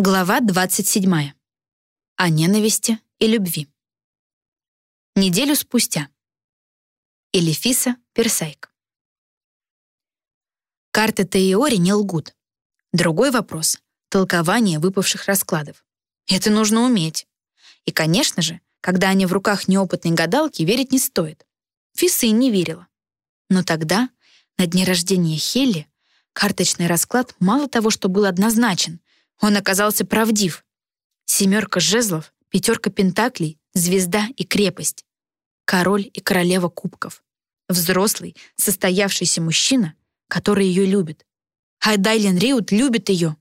Глава 27. О ненависти и любви. Неделю спустя. Элифиса Персайк. Карты Теиори не лгут. Другой вопрос — толкование выпавших раскладов. Это нужно уметь. И, конечно же, когда они в руках неопытной гадалки, верить не стоит. Фиса и не верила. Но тогда, на дне рождения Хелли, карточный расклад мало того, что был однозначен — он оказался правдив. Семерка жезлов, пятерка пентаклей, звезда и крепость. Король и королева кубков. Взрослый, состоявшийся мужчина, который ее любит. А Дайлен Риут любит ее.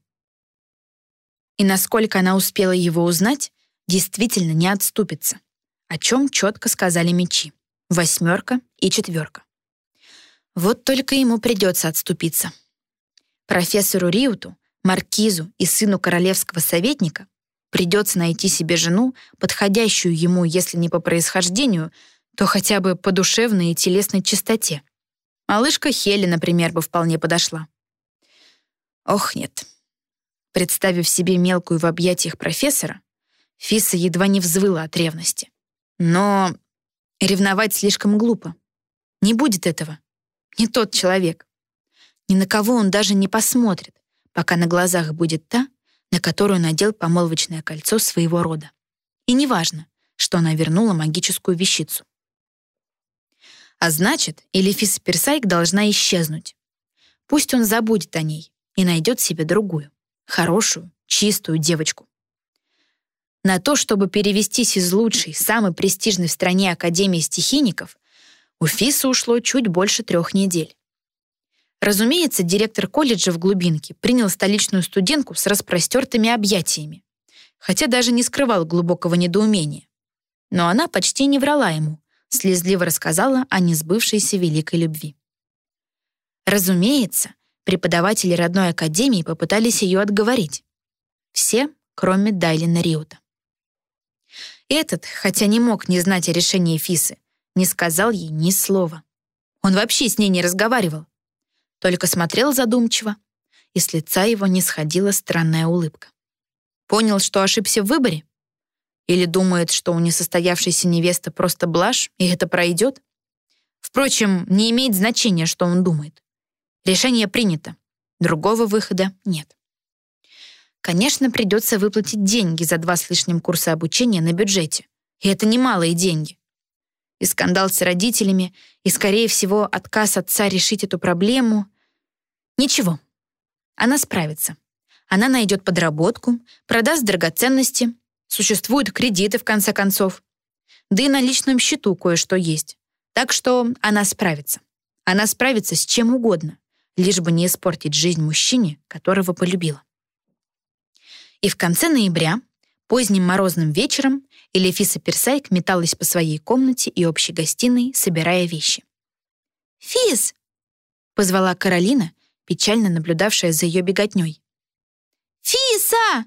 И насколько она успела его узнать, действительно не отступится, о чем четко сказали мечи. Восьмерка и четверка. Вот только ему придется отступиться. Профессору Риуту маркизу и сыну королевского советника придется найти себе жену, подходящую ему, если не по происхождению, то хотя бы по душевной и телесной чистоте. Малышка Хелли, например, бы вполне подошла. Ох, нет. Представив себе мелкую в объятиях профессора, Фиса едва не взвыла от ревности. Но ревновать слишком глупо. Не будет этого. Не тот человек. Ни на кого он даже не посмотрит, пока на глазах будет та, на которую надел помолвочное кольцо своего рода. И неважно, что она вернула магическую вещицу. А значит, Элифиса Персайк должна исчезнуть. Пусть он забудет о ней и найдет себе другую, хорошую, чистую девочку. На то, чтобы перевестись из лучшей, самой престижной в стране Академии стихийников, у Фиса ушло чуть больше трех недель. Разумеется, директор колледжа в глубинке принял столичную студентку с распростертыми объятиями, хотя даже не скрывал глубокого недоумения. Но она почти не врала ему, слезливо рассказала о несбывшейся великой любви. Разумеется, преподаватели родной академии попытались ее отговорить. Все, кроме Дайлина Риута. Этот, хотя не мог не знать о решении Фисы, не сказал ей ни слова. Он вообще с ней не разговаривал только смотрел задумчиво, и с лица его не сходила странная улыбка. Понял, что ошибся в выборе? Или думает, что у несостоявшейся невесты просто блажь, и это пройдет? Впрочем, не имеет значения, что он думает. Решение принято. Другого выхода нет. Конечно, придется выплатить деньги за два с лишним курса обучения на бюджете. И это немалые деньги и скандал с родителями, и, скорее всего, отказ отца решить эту проблему. Ничего, она справится. Она найдет подработку, продаст драгоценности, существуют кредиты, в конце концов. Да и на личном счету кое-что есть. Так что она справится. Она справится с чем угодно, лишь бы не испортить жизнь мужчине, которого полюбила. И в конце ноября, поздним морозным вечером, и Лефиса Персайк металась по своей комнате и общей гостиной, собирая вещи. «Фис!» — позвала Каролина, печально наблюдавшая за ее беготней. «Фиса!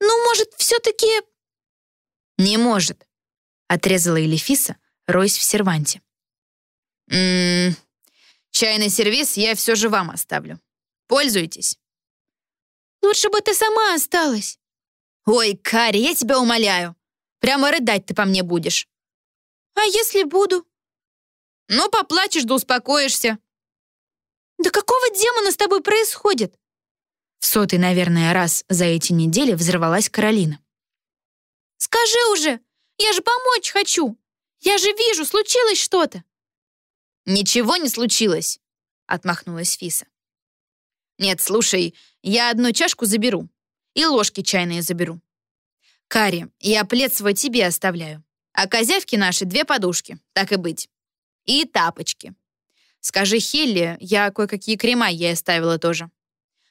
Ну, может, все-таки...» «Не может!» — отрезала Элефиса, роясь в серванте. «Ммм, чайный сервиз я все же вам оставлю. Пользуйтесь». «Лучше бы ты сама осталась». «Ой, Кари, я тебя умоляю. Прямо рыдать ты по мне будешь. А если буду? Ну, поплачешь да успокоишься. Да какого демона с тобой происходит? В сотый, наверное, раз за эти недели взорвалась Каролина. Скажи уже, я же помочь хочу. Я же вижу, случилось что-то. Ничего не случилось, отмахнулась Фиса. Нет, слушай, я одну чашку заберу и ложки чайные заберу. Кари, я плед свой тебе оставляю. А козявки наши две подушки, так и быть. И тапочки. Скажи Хелли, я кое-какие крема ей оставила тоже.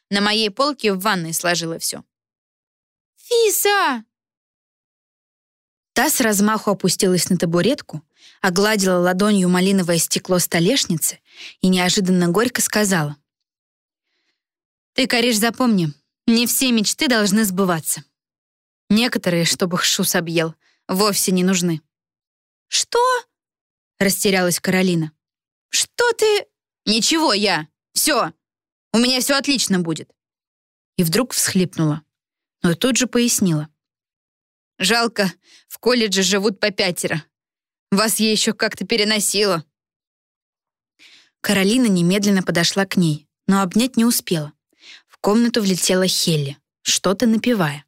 На моей полке в ванной сложила все. «Фиса!» Та с размаху опустилась на табуретку, огладила ладонью малиновое стекло столешницы и неожиданно горько сказала. «Ты, Кариш, запомни, не все мечты должны сбываться. Некоторые, чтобы их шус объел, вовсе не нужны. «Что?» — растерялась Каролина. «Что ты...» «Ничего, я. Все. У меня все отлично будет». И вдруг всхлипнула. но тут же пояснила. «Жалко, в колледже живут по пятеро. Вас я еще как-то переносила». Каролина немедленно подошла к ней, но обнять не успела. Комнату влетела Хелли, что-то напевая.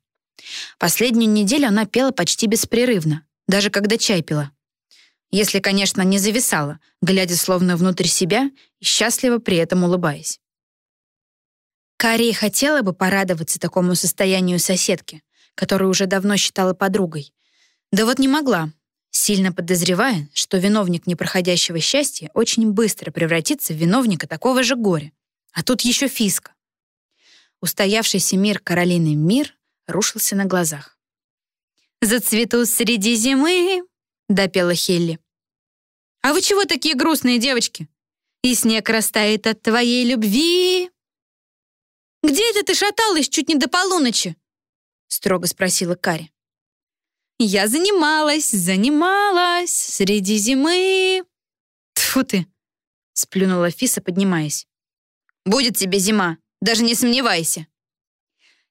Последнюю неделю она пела почти беспрерывно, даже когда чай пила. Если, конечно, не зависала, глядя словно внутрь себя и счастливо при этом улыбаясь. Кария хотела бы порадоваться такому состоянию соседки, которую уже давно считала подругой. Да вот не могла, сильно подозревая, что виновник непроходящего счастья очень быстро превратится в виновника такого же горя. А тут еще фиска. Устоявшийся мир Каролины мир рушился на глазах. «Зацвету среди зимы», — допела Хелли. «А вы чего такие грустные, девочки? И снег растает от твоей любви». «Где это ты шаталась чуть не до полуночи?» — строго спросила Кари. «Я занималась, занималась среди зимы». Тфу ты!» — сплюнула Фиса, поднимаясь. «Будет тебе зима, даже не сомневайся».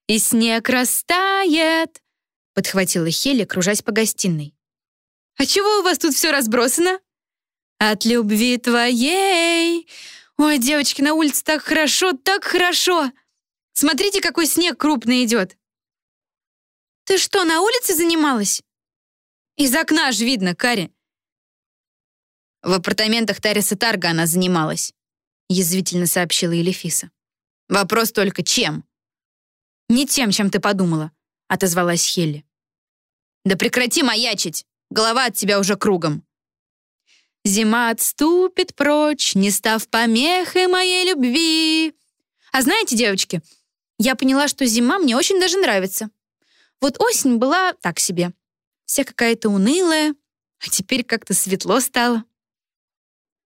«И снег растает», — подхватила Хелли, кружась по гостиной. «А чего у вас тут все разбросано?» «От любви твоей!» «Ой, девочки, на улице так хорошо, так хорошо!» Смотрите, какой снег крупный идет!» «Ты что, на улице занималась?» «Из окна ж видно, Кари!» «В апартаментах Тариса Тарга она занималась», язвительно сообщила Елефиса. «Вопрос только, чем?» «Не тем, чем ты подумала», отозвалась Хелли. «Да прекрати маячить! Голова от тебя уже кругом!» «Зима отступит прочь, не став помехой моей любви!» А знаете, девочки, я поняла, что зима мне очень даже нравится. Вот осень была так себе. Вся какая-то унылая, а теперь как-то светло стало.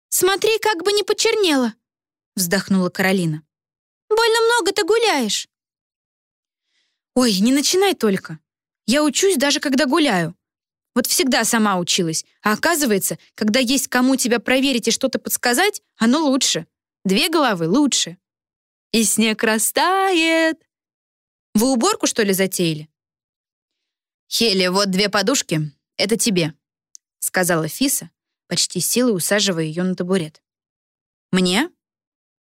«Смотри, как бы не почернела», — вздохнула Каролина. «Больно много ты гуляешь». «Ой, не начинай только. Я учусь даже когда гуляю. Вот всегда сама училась, а оказывается, когда есть кому тебя проверить и что-то подсказать, оно лучше. Две головы лучше» и снег растает. Вы уборку, что ли, затеяли? «Хели, вот две подушки. Это тебе», — сказала Фиса, почти силой усаживая ее на табурет. «Мне?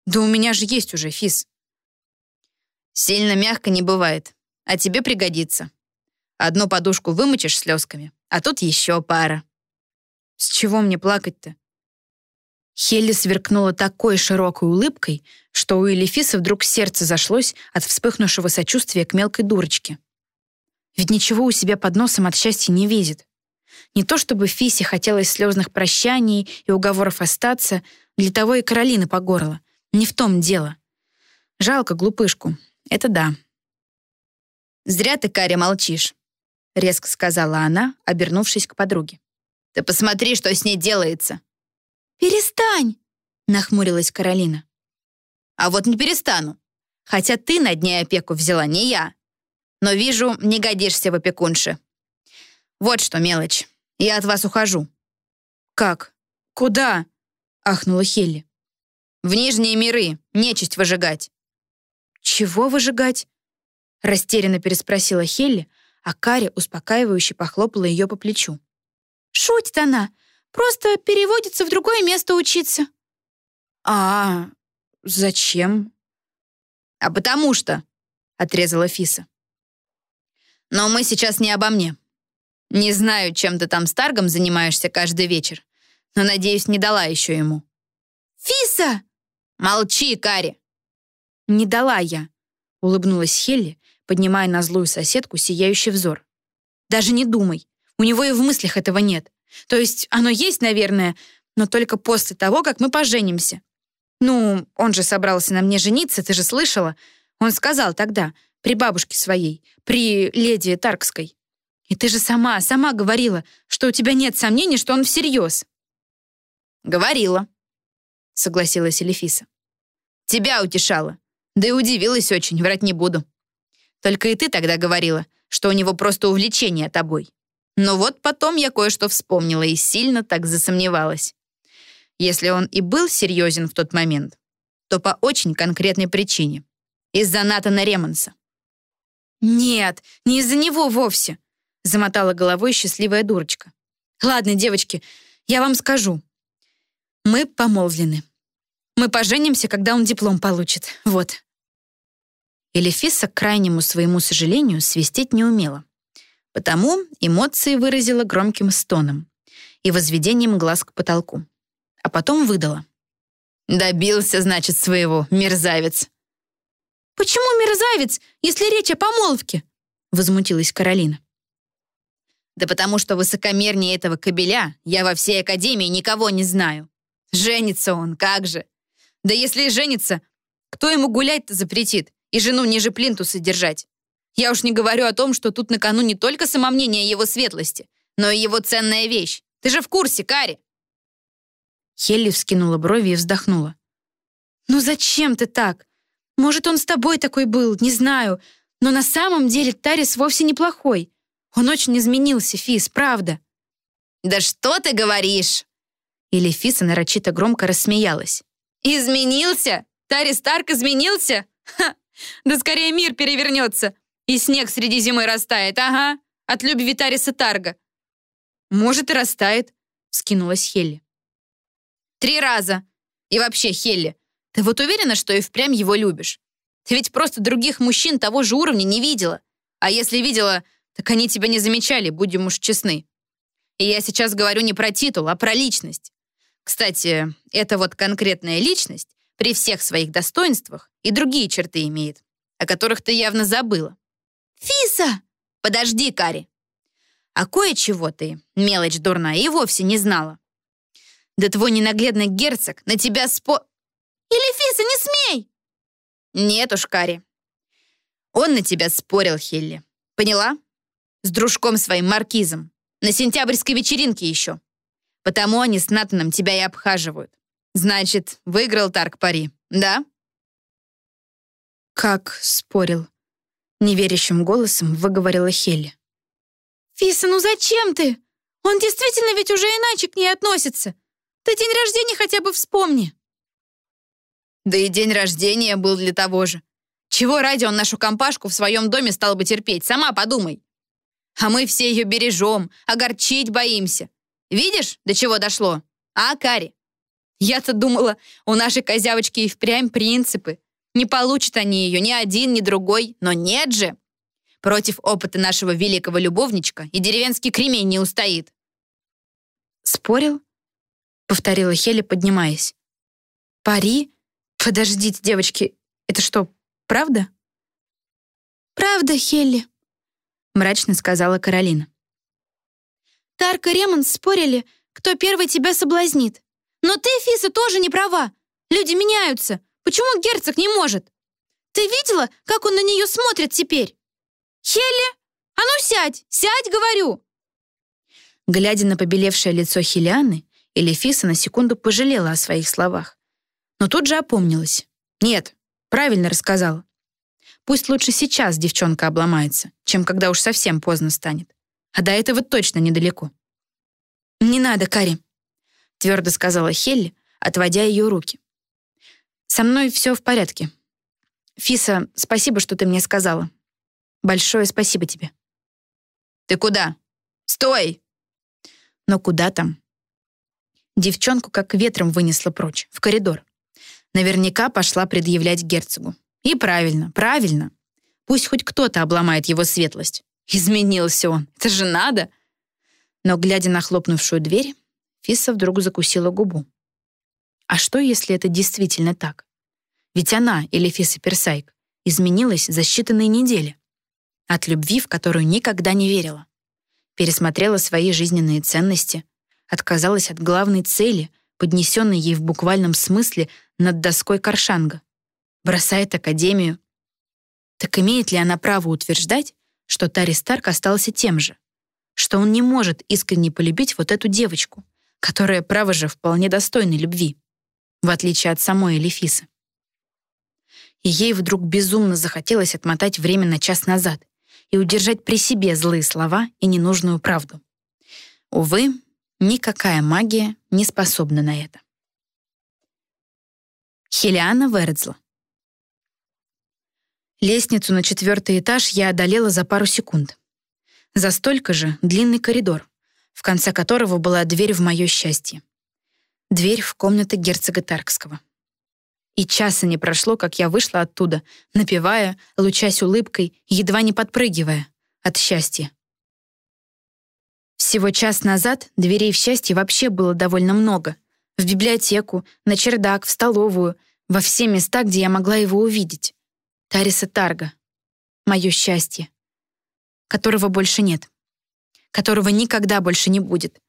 Да у меня же есть уже, Фис». «Сильно мягко не бывает, а тебе пригодится. Одну подушку вымочишь слезками, а тут еще пара». «С чего мне плакать-то? Хелли сверкнула такой широкой улыбкой, что у Элифиса вдруг сердце зашлось от вспыхнувшего сочувствия к мелкой дурочке. Ведь ничего у себя под носом от счастья не видит. Не то чтобы Фисе хотелось слезных прощаний и уговоров остаться, для того и Каролина по горло. Не в том дело. Жалко глупышку. Это да. «Зря ты, Каря, молчишь», — резко сказала она, обернувшись к подруге. «Ты посмотри, что с ней делается. «Перестань!» — нахмурилась Каролина. «А вот не перестану. Хотя ты над ней опеку взяла, не я. Но вижу, не годишься в опекунше. Вот что, мелочь, я от вас ухожу». «Как? Куда?» — ахнула Хелли. «В Нижние миры, нечисть выжигать». «Чего выжигать?» — растерянно переспросила Хелли, а Каря успокаивающе похлопала ее по плечу. «Шутит она. Просто переводится в другое место учиться». «А зачем?» «А потому что», — отрезала Фиса. «Но мы сейчас не обо мне. Не знаю, чем ты там с Таргом занимаешься каждый вечер, но, надеюсь, не дала еще ему». «Фиса!» «Молчи, Кари!» «Не дала я», — улыбнулась Хелли, поднимая на злую соседку сияющий взор. «Даже не думай, у него и в мыслях этого нет. То есть оно есть, наверное, но только после того, как мы поженимся. Ну, он же собрался на мне жениться, ты же слышала? Он сказал тогда, при бабушке своей, при леди Таркской. И ты же сама, сама говорила, что у тебя нет сомнений, что он всерьез. «Говорила», — согласилась Элефиса. «Тебя утешала. Да и удивилась очень, врать не буду. Только и ты тогда говорила, что у него просто увлечение тобой. Но вот потом я кое-что вспомнила и сильно так засомневалась. Если он и был серьезен в тот момент, то по очень конкретной причине. Из-за Натана Ремонса. «Нет, не из-за него вовсе», — замотала головой счастливая дурочка. «Ладно, девочки, я вам скажу. Мы помолвлены. Мы поженимся, когда он диплом получит. Вот». Элефиса, к крайнему своему сожалению, свистеть не умела. Потому эмоции выразила громким стоном и возведением глаз к потолку. А потом выдала. «Добился, значит, своего, мерзавец». «Почему мерзавец, если речь о помолвке?» возмутилась Каролина. «Да потому что высокомернее этого кобеля я во всей академии никого не знаю. Женится он, как же. Да если и женится, кто ему гулять-то запретит и жену ниже плинтуса держать? Я уж не говорю о том, что тут на кону не только самомнение его светлости, но и его ценная вещь. Ты же в курсе, Кари!» Хелли вскинула брови и вздохнула. «Ну зачем ты так? Может, он с тобой такой был, не знаю. Но на самом деле Тарис вовсе неплохой. Он очень изменился, Фис, правда». «Да что ты говоришь?» Или Фиса нарочито громко рассмеялась. «Изменился? Тарис Старк изменился? Ха! Да скорее мир перевернется, и снег среди зимы растает, ага, от любви Тариса Тарга». «Может, и растает», — скинулась Хелли. «Три раза. И вообще, Хелли, ты вот уверена, что и впрямь его любишь? Ты ведь просто других мужчин того же уровня не видела. А если видела, так они тебя не замечали, будем уж честны. И я сейчас говорю не про титул, а про личность. Кстати, эта вот конкретная личность при всех своих достоинствах и другие черты имеет, о которых ты явно забыла. «Фиса!» «Подожди, Кари!» А кое-чего ты, мелочь дурная, и вовсе не знала. Да твой ненаглядный герцог на тебя спо... Или Фиса, не смей! Нет уж, Кари. Он на тебя спорил, Хелли. Поняла? С дружком своим маркизом. На сентябрьской вечеринке еще. Потому они с Натаном тебя и обхаживают. Значит, выиграл Тарк пари, да? Как спорил? Неверящим голосом выговорила Хелли. «Фиса, ну зачем ты? Он действительно ведь уже иначе к ней относится. Ты день рождения хотя бы вспомни». Да и день рождения был для того же. Чего ради он нашу компашку в своем доме стал бы терпеть, сама подумай. А мы все ее бережем, огорчить боимся. Видишь, до чего дошло? А, Кари? Я-то думала, у нашей козявочки и впрямь принципы. Не получат они ее ни один, ни другой. Но нет же. Против опыта нашего великого любовничка и деревенский кремень не устоит. «Спорил?» — повторила Хеля, поднимаясь. «Пари? Подождите, девочки, это что, правда?» «Правда, Хелли», — мрачно сказала Каролина. «Тарк и Ремонт спорили, кто первый тебя соблазнит. Но ты, Фиса, тоже не права. Люди меняются. Почему герцог не может? Ты видела, как он на нее смотрит теперь? Хелли, а ну сядь, сядь, говорю!» Глядя на побелевшее лицо Хелианы, Элефиса на секунду пожалела о своих словах но тут же опомнилась. Нет, правильно рассказала. Пусть лучше сейчас девчонка обломается, чем когда уж совсем поздно станет. А до этого точно недалеко. «Не надо, Кари», — твердо сказала Хелли, отводя ее руки. «Со мной все в порядке. Фиса, спасибо, что ты мне сказала. Большое спасибо тебе». «Ты куда? Стой!» Но куда там? Девчонку как ветром вынесла прочь, в коридор. Наверняка пошла предъявлять герцогу. И правильно, правильно. Пусть хоть кто-то обломает его светлость. Изменился он. Это же надо. Но, глядя на хлопнувшую дверь, Фисса вдруг закусила губу. А что, если это действительно так? Ведь она, или Фисса Персайк, изменилась за считанные недели. От любви, в которую никогда не верила. Пересмотрела свои жизненные ценности, отказалась от главной цели, поднесенной ей в буквальном смысле над доской Коршанга. Бросает академию. Так имеет ли она право утверждать, что Тари Старк остался тем же? Что он не может искренне полюбить вот эту девочку, которая, право же, вполне достойна любви, в отличие от самой Элифисы. И ей вдруг безумно захотелось отмотать время на час назад и удержать при себе злые слова и ненужную правду. Увы, Никакая магия не способна на это. Хелиана Вердзла. Лестницу на четвертый этаж я одолела за пару секунд. За столько же длинный коридор, в конце которого была дверь в мое счастье. Дверь в комнаты герцога Таркского. И часа не прошло, как я вышла оттуда, напевая, лучась улыбкой, едва не подпрыгивая от счастья. Всего час назад дверей в счастье вообще было довольно много. В библиотеку, на чердак, в столовую, во все места, где я могла его увидеть. Тариса Тарга. Мое счастье. Которого больше нет. Которого никогда больше не будет.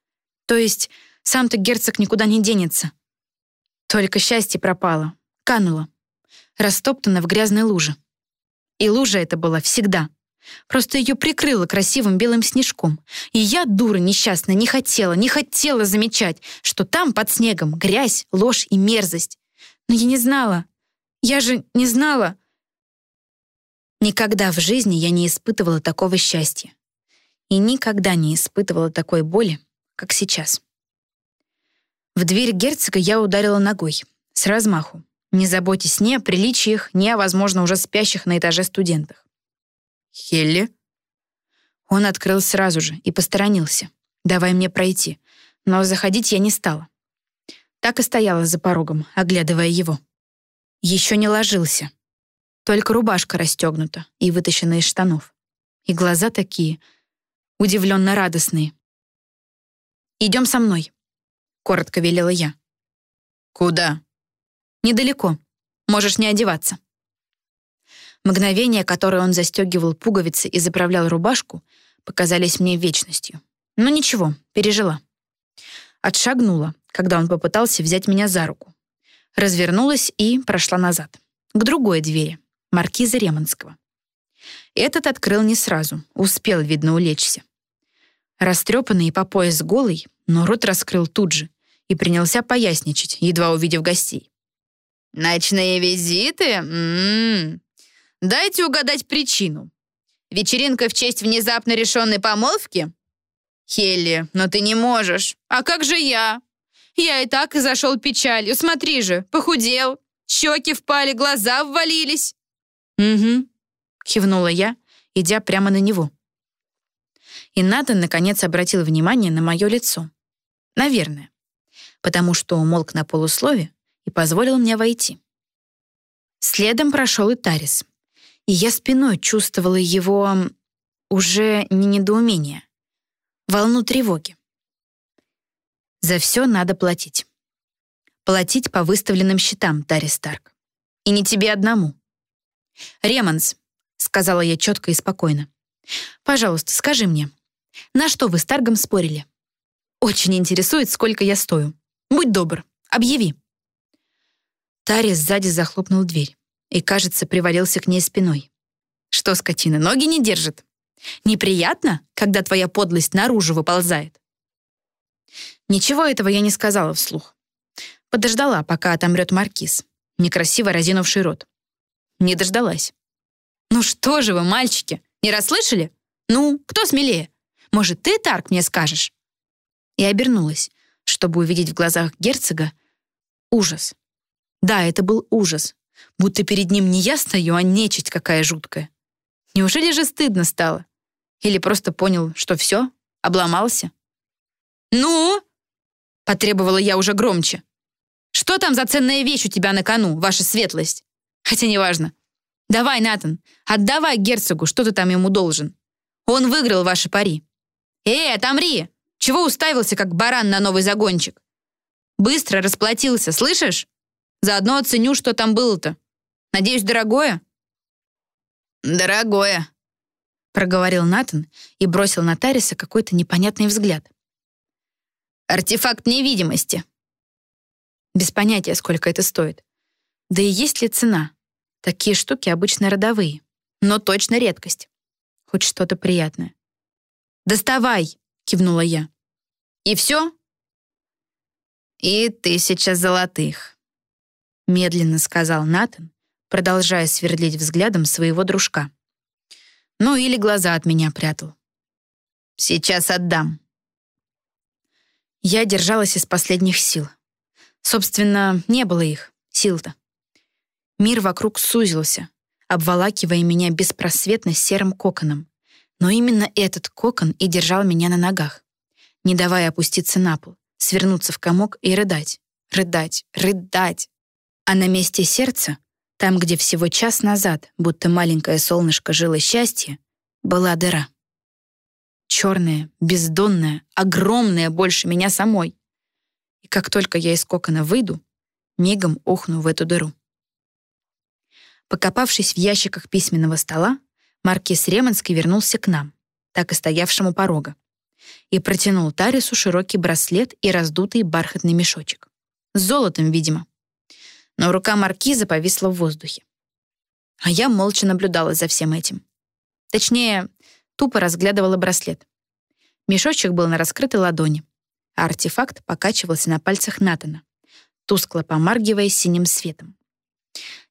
То есть сам-то герцог никуда не денется. Только счастье пропало, кануло, растоптано в грязной луже. И лужа это была всегда. Просто ее прикрыло красивым белым снежком. И я, дура несчастная, не хотела, не хотела замечать, что там под снегом грязь, ложь и мерзость. Но я не знала. Я же не знала. Никогда в жизни я не испытывала такого счастья. И никогда не испытывала такой боли, как сейчас. В дверь герцога я ударила ногой, с размаху, не заботясь ни о приличиях, ни о, возможно, уже спящих на этаже студентах. «Хелли?» Он открыл сразу же и посторонился, давай мне пройти, но заходить я не стала. Так и стояла за порогом, оглядывая его. Еще не ложился. Только рубашка расстегнута и вытащена из штанов. И глаза такие, удивленно радостные. «Идем со мной», — коротко велела я. «Куда?» «Недалеко. Можешь не одеваться». Мгновения, которые он застегивал пуговицы и заправлял рубашку, показались мне вечностью. Но ничего, пережила. Отшагнула, когда он попытался взять меня за руку. Развернулась и прошла назад. К другой двери, маркиза Ремонского. Этот открыл не сразу, успел, видно, улечься. Растрепанный по пояс голый, но рот раскрыл тут же и принялся поясничать, едва увидев гостей. «Ночные визиты? М -м -м. Дайте угадать причину. Вечеринка в честь внезапно решенной помолвки? Хелли, но ты не можешь. А как же я? Я и так и зашел печалью. Смотри же, похудел. Щеки впали, глаза ввалились. Угу, кивнула я, идя прямо на него. И Натан, наконец, обратил внимание на мое лицо. Наверное. Потому что умолк на полуслове и позволил мне войти. Следом прошел и Тарис и я спиной чувствовала его уже не недоумение, волну тревоги. За все надо платить. Платить по выставленным счетам, Тари Старк. И не тебе одному. «Ремонс», — сказала я четко и спокойно, «пожалуйста, скажи мне, на что вы с Таргом спорили? Очень интересует, сколько я стою. Будь добр, объяви». Тари сзади захлопнул дверь и, кажется, привалился к ней спиной. Что, скотина, ноги не держит? Неприятно, когда твоя подлость наружу выползает? Ничего этого я не сказала вслух. Подождала, пока отомрет маркиз, некрасиво разинувший рот. Не дождалась. «Ну что же вы, мальчики, не расслышали? Ну, кто смелее? Может, ты, Тарк, мне скажешь?» И обернулась, чтобы увидеть в глазах герцога ужас. Да, это был ужас, Будто перед ним не я стою, а нечисть какая жуткая. Неужели же стыдно стало? Или просто понял, что все, обломался? «Ну?» — потребовала я уже громче. «Что там за ценная вещь у тебя на кону, ваша светлость? Хотя неважно. Давай, Натан, отдавай герцогу, что ты там ему должен. Он выиграл ваши пари. Эй, отомри! Чего уставился, как баран на новый загончик? Быстро расплатился, слышишь? Заодно оценю, что там было-то. Надеюсь, дорогое?» «Дорогое», — проговорил Натан и бросил на Тариса какой-то непонятный взгляд. «Артефакт невидимости». Без понятия, сколько это стоит. Да и есть ли цена? Такие штуки обычно родовые, но точно редкость. Хоть что-то приятное. «Доставай!» — кивнула я. «И все?» «И тысяча золотых», — медленно сказал Натан продолжая сверлить взглядом своего дружка. Ну или глаза от меня прятал. «Сейчас отдам». Я держалась из последних сил. Собственно, не было их, сил-то. Мир вокруг сузился, обволакивая меня беспросветно серым коконом. Но именно этот кокон и держал меня на ногах, не давая опуститься на пол, свернуться в комок и рыдать, рыдать, рыдать. А на месте сердца, там, где всего час назад, будто маленькое солнышко жило счастье, была дыра. Черная, бездонная, огромная больше меня самой. И как только я из кокона выйду, мигом охну в эту дыру. Покопавшись в ящиках письменного стола, маркиз Ремонский вернулся к нам, так и стоявшему порога, и протянул Тарису широкий браслет и раздутый бархатный мешочек. С золотом, видимо. Но рука маркиза повисла в воздухе. А я молча наблюдала за всем этим. Точнее, тупо разглядывала браслет. Мешочек был на раскрытой ладони, а артефакт покачивался на пальцах Натана, тускло помаргивая синим светом.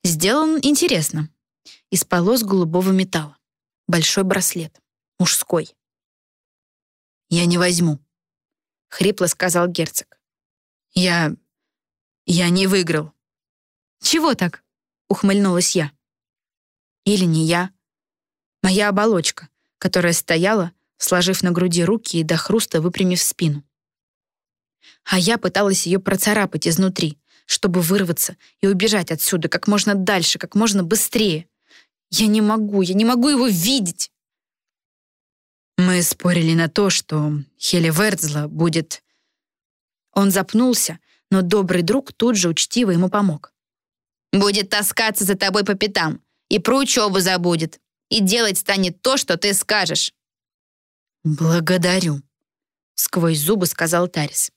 Сделан интересно. Из полос голубого металла. Большой браслет. Мужской. «Я не возьму», — хрипло сказал герцог. «Я... я не выиграл». «Чего так?» — ухмыльнулась я. «Или не я. Моя оболочка, которая стояла, сложив на груди руки и до хруста выпрямив спину. А я пыталась ее процарапать изнутри, чтобы вырваться и убежать отсюда как можно дальше, как можно быстрее. Я не могу, я не могу его видеть. Мы спорили на то, что Хеле Вердзла будет... Он запнулся, но добрый друг тут же учтиво ему помог. «Будет таскаться за тобой по пятам, и про учебу забудет, и делать станет то, что ты скажешь». «Благодарю», — сквозь зубы сказал Тарис.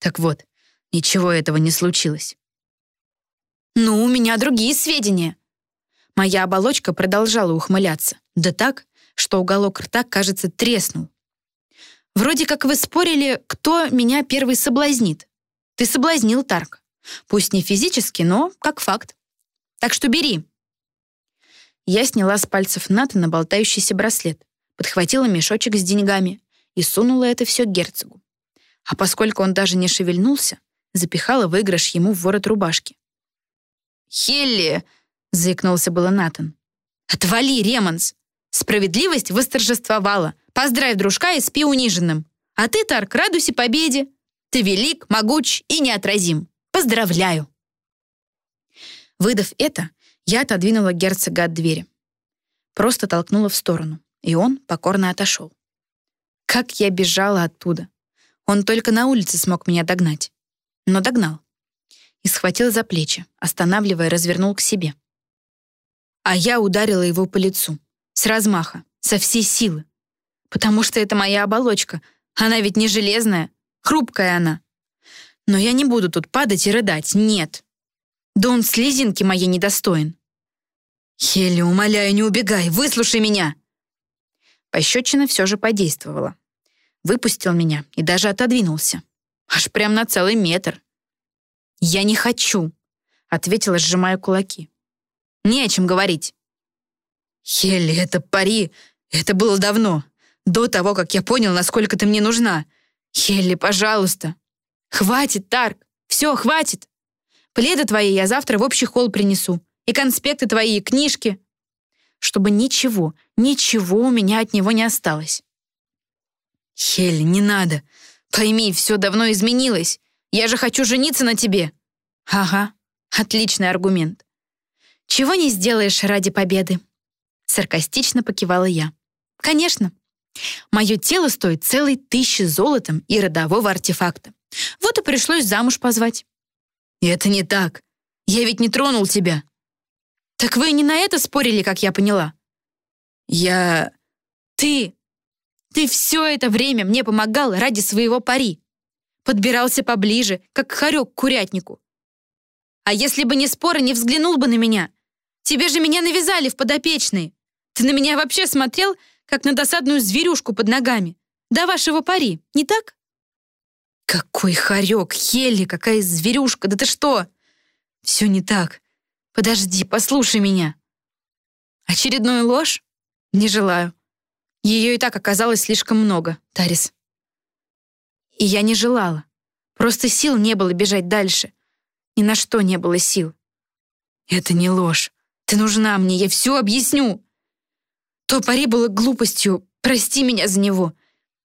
«Так вот, Ничего этого не случилось. «Ну, у меня другие сведения». Моя оболочка продолжала ухмыляться. Да так, что уголок рта, кажется, треснул. «Вроде как вы спорили, кто меня первый соблазнит. Ты соблазнил, Тарк. Пусть не физически, но как факт. Так что бери». Я сняла с пальцев Ната болтающийся браслет, подхватила мешочек с деньгами и сунула это все герцогу. А поскольку он даже не шевельнулся, запихала выигрыш ему в ворот рубашки. «Хелли!» — заикнулся было Натан. «Отвали, Ремонс! Справедливость восторжествовала. Поздравь дружка и спи униженным. А ты, Тарк, радуйся победе. Ты велик, могуч и неотразим. Поздравляю!» Выдав это, я отодвинула герцога от двери. Просто толкнула в сторону, и он покорно отошел. Как я бежала оттуда! Он только на улице смог меня догнать но догнал. И схватил за плечи, останавливая, развернул к себе. А я ударила его по лицу. С размаха, со всей силы. Потому что это моя оболочка. Она ведь не железная. Хрупкая она. Но я не буду тут падать и рыдать. Нет. Да он слезинки моей недостоин. «Хелли, умоляю, не убегай, выслушай меня!» Пощечина все же подействовала. Выпустил меня и даже отодвинулся. Аж прям на целый метр. «Я не хочу», — ответила, сжимая кулаки. «Не о чем говорить». «Хелли, это пари. Это было давно. До того, как я понял, насколько ты мне нужна. Хелли, пожалуйста». «Хватит, Тарк. Все, хватит. Пледы твои я завтра в общий холл принесу. И конспекты твои, и книжки. Чтобы ничего, ничего у меня от него не осталось». «Хелли, не надо. Пойми, все давно изменилось. Я же хочу жениться на тебе. Ага, отличный аргумент. Чего не сделаешь ради победы? Саркастично покивала я. Конечно. Мое тело стоит целой тысячи золотом и родового артефакта. Вот и пришлось замуж позвать. Это не так. Я ведь не тронул тебя. Так вы не на это спорили, как я поняла? Я... Ты ты все это время мне помогал ради своего пари. Подбирался поближе, как хорек к курятнику. А если бы не споры, не взглянул бы на меня. Тебе же меня навязали в подопечные. Ты на меня вообще смотрел, как на досадную зверюшку под ногами. До вашего пари, не так? Какой хорек, Хелли, какая зверюшка, да ты что? Все не так. Подожди, послушай меня. Очередную ложь? Не желаю. Ее и так оказалось слишком много, Тарис. И я не желала. Просто сил не было бежать дальше. Ни на что не было сил. Это не ложь. Ты нужна мне, я все объясню. То пари было глупостью, прости меня за него.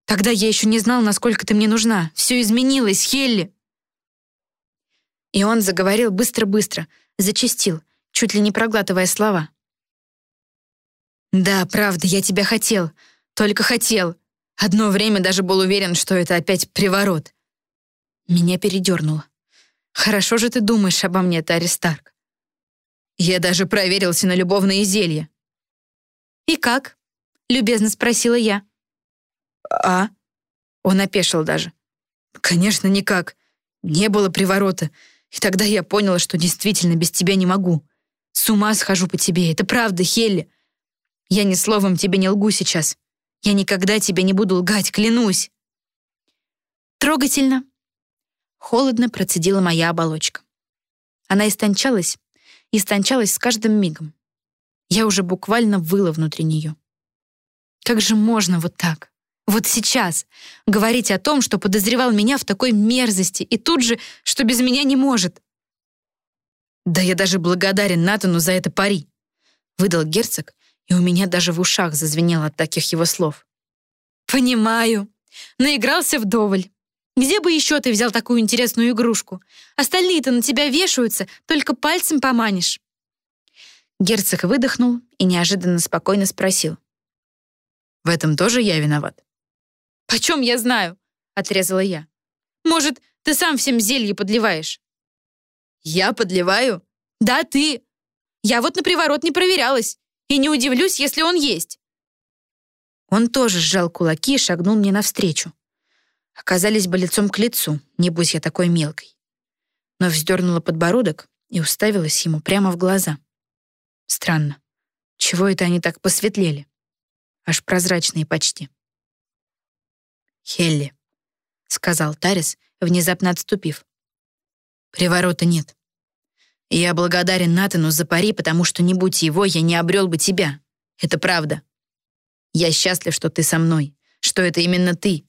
Тогда я еще не знал, насколько ты мне нужна. Все изменилось, Хелли. И он заговорил быстро-быстро, зачастил, чуть ли не проглатывая слова. «Да, правда, я тебя хотел. Только хотел. Одно время даже был уверен, что это опять приворот. Меня передернуло. Хорошо же ты думаешь обо мне, Тари Старк. Я даже проверился на любовные зелья. «И как?» — любезно спросила я. «А?» Он опешил даже. «Конечно, никак. Не было приворота. И тогда я поняла, что действительно без тебя не могу. С ума схожу по тебе. Это правда, Хелли. Я ни словом тебе не лгу сейчас. Я никогда тебе не буду лгать, клянусь». «Трогательно». Холодно процедила моя оболочка. Она истончалась, истончалась с каждым мигом. Я уже буквально выла внутри нее. Как же можно вот так? Вот сейчас говорить о том, что подозревал меня в такой мерзости, и тут же, что без меня не может. Да я даже благодарен Натану за это пари, выдал герцог, и у меня даже в ушах зазвенело от таких его слов. Понимаю. Наигрался вдоволь. Где бы еще ты взял такую интересную игрушку? Остальные-то на тебя вешаются, только пальцем поманишь. Герцог выдохнул и неожиданно спокойно спросил. «В этом тоже я виноват?» «Почем я знаю?» — отрезала я. «Может, ты сам всем зелье подливаешь?» «Я подливаю?» «Да, ты. Я вот на приворот не проверялась, и не удивлюсь, если он есть». Он тоже сжал кулаки и шагнул мне навстречу. Оказались бы лицом к лицу, не будь я такой мелкой. Но вздернула подбородок и уставилась ему прямо в глаза. Странно. Чего это они так посветлели? Аж прозрачные почти. «Хелли», — сказал Тарис, внезапно отступив. «Приворота нет. Я благодарен Натану за пари, потому что не будь его, я не обрел бы тебя. Это правда. Я счастлив, что ты со мной, что это именно ты.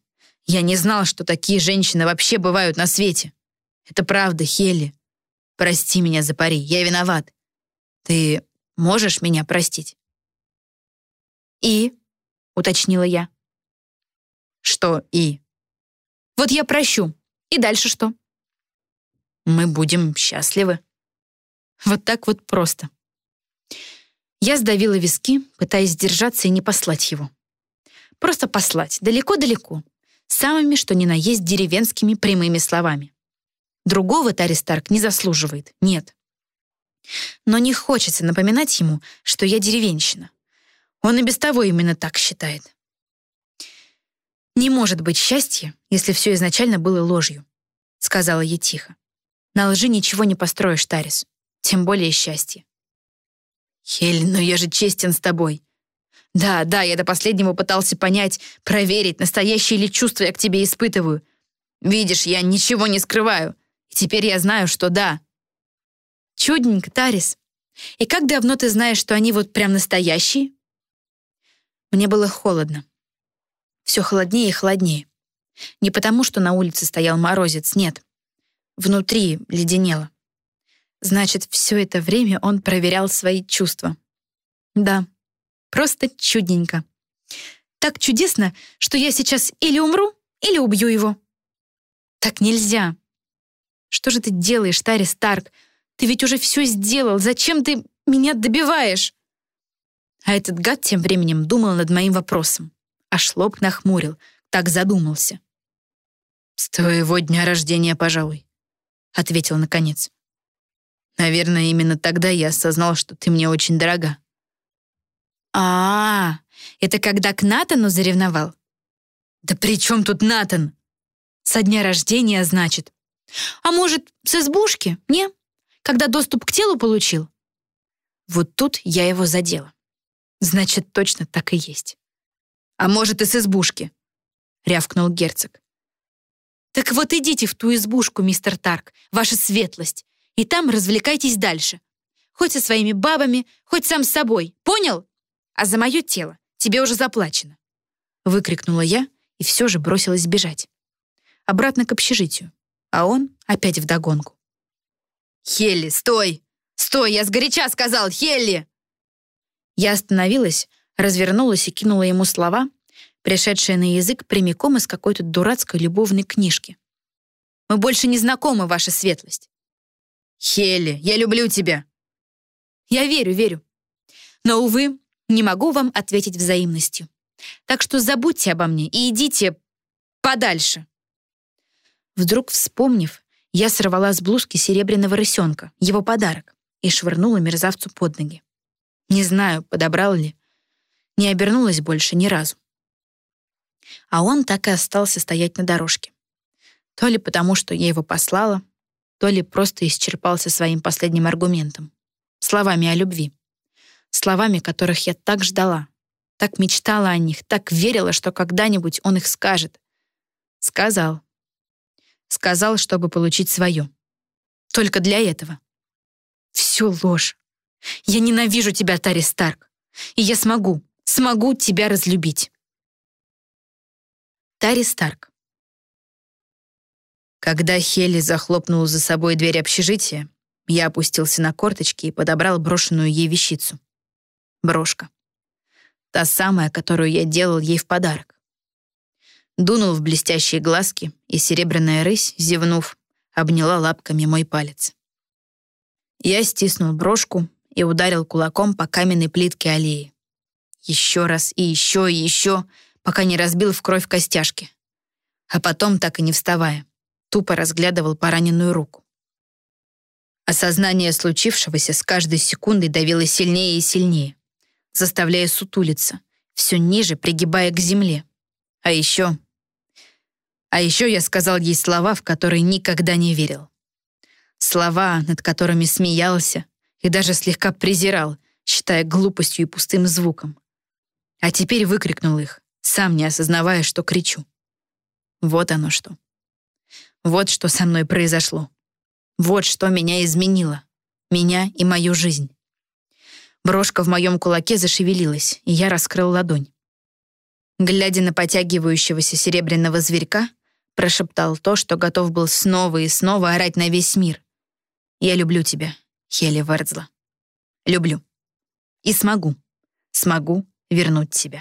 Я не знал, что такие женщины вообще бывают на свете. Это правда, Хелли. Прости меня за пари, я виноват. Ты Можешь меня простить?» «И?» — уточнила я. «Что «и»?» «Вот я прощу. И дальше что?» «Мы будем счастливы». Вот так вот просто. Я сдавила виски, пытаясь сдержаться и не послать его. Просто послать, далеко-далеко, самыми, что ни на есть, деревенскими прямыми словами. Другого Тари Старк не заслуживает, нет. Но не хочется напоминать ему, что я деревенщина. Он и без того именно так считает. «Не может быть счастья, если все изначально было ложью», — сказала ей тихо. «На лжи ничего не построишь, Тарис, тем более счастье». «Хель, но я же честен с тобой». «Да, да, я до последнего пытался понять, проверить, настоящие ли чувства я к тебе испытываю. Видишь, я ничего не скрываю, и теперь я знаю, что да, Чудненько, Тарис. И как давно ты знаешь, что они вот прям настоящие? Мне было холодно. Все холоднее и холоднее. Не потому, что на улице стоял морозец, нет. Внутри леденело. Значит, все это время он проверял свои чувства. Да, просто чудненько. Так чудесно, что я сейчас или умру, или убью его. Так нельзя. Что же ты делаешь, Тари Старк? Ты ведь уже все сделал. Зачем ты меня добиваешь?» А этот гад тем временем думал над моим вопросом. Аж лоб нахмурил, так задумался. «С твоего дня рождения, пожалуй», — ответил наконец. «Наверное, именно тогда я осознал, что ты мне очень дорога». «А, -а, -а это когда к Натану заревновал?» «Да при чем тут Натан?» «Со дня рождения, значит. А может, с избушки, не?» когда доступ к телу получил? Вот тут я его задела. Значит, точно так и есть. А может, и с избушки, рявкнул герцог. Так вот идите в ту избушку, мистер Тарк, ваша светлость, и там развлекайтесь дальше. Хоть со своими бабами, хоть сам с собой, понял? А за мое тело тебе уже заплачено. Выкрикнула я и все же бросилась бежать. Обратно к общежитию, а он опять вдогонку. «Хелли, стой! «Стой, я сгоряча сказал, Хелли!» Я остановилась, развернулась и кинула ему слова, пришедшие на язык прямиком из какой-то дурацкой любовной книжки. «Мы больше не знакомы, ваша светлость». «Хелли, я люблю тебя!» «Я верю, верю. Но, увы, не могу вам ответить взаимностью. Так что забудьте обо мне и идите подальше». Вдруг вспомнив, я сорвала с блузки серебряного рысенка, его подарок, и швырнула мерзавцу под ноги. Не знаю, подобрал ли. Не обернулась больше ни разу. А он так и остался стоять на дорожке. То ли потому, что я его послала, то ли просто исчерпался своим последним аргументом. Словами о любви. Словами, которых я так ждала, так мечтала о них, так верила, что когда-нибудь он их скажет. Сказал. Сказал, чтобы получить свое. Только для этого. Все ложь. Я ненавижу тебя, Тари Старк. И я смогу, смогу тебя разлюбить. Тари Старк. Когда Хелли захлопнула за собой дверь общежития, я опустился на корточки и подобрал брошенную ей вещицу. Брошка. Та самая, которую я делал ей в подарок. Дунул в блестящие глазки, и серебряная рысь, зевнув, обняла лапками мой палец. Я стиснул брошку и ударил кулаком по каменной плитке аллеи. Еще раз и еще и еще, пока не разбил в кровь костяшки. А потом, так и не вставая, тупо разглядывал пораненную руку. Осознание случившегося с каждой секундой давило сильнее и сильнее, заставляя сутулиться, все ниже пригибая к земле. А еще... А еще я сказал ей слова, в которые никогда не верил. Слова, над которыми смеялся и даже слегка презирал, считая глупостью и пустым звуком. А теперь выкрикнул их, сам не осознавая, что кричу. Вот оно что. Вот что со мной произошло. Вот что меня изменило. Меня и мою жизнь. Брошка в моем кулаке зашевелилась, и я раскрыл ладонь. Глядя на потягивающегося серебряного зверька, прошептал то, что готов был снова и снова орать на весь мир. «Я люблю тебя, Хелли Вердзла. Люблю. И смогу, смогу вернуть тебя».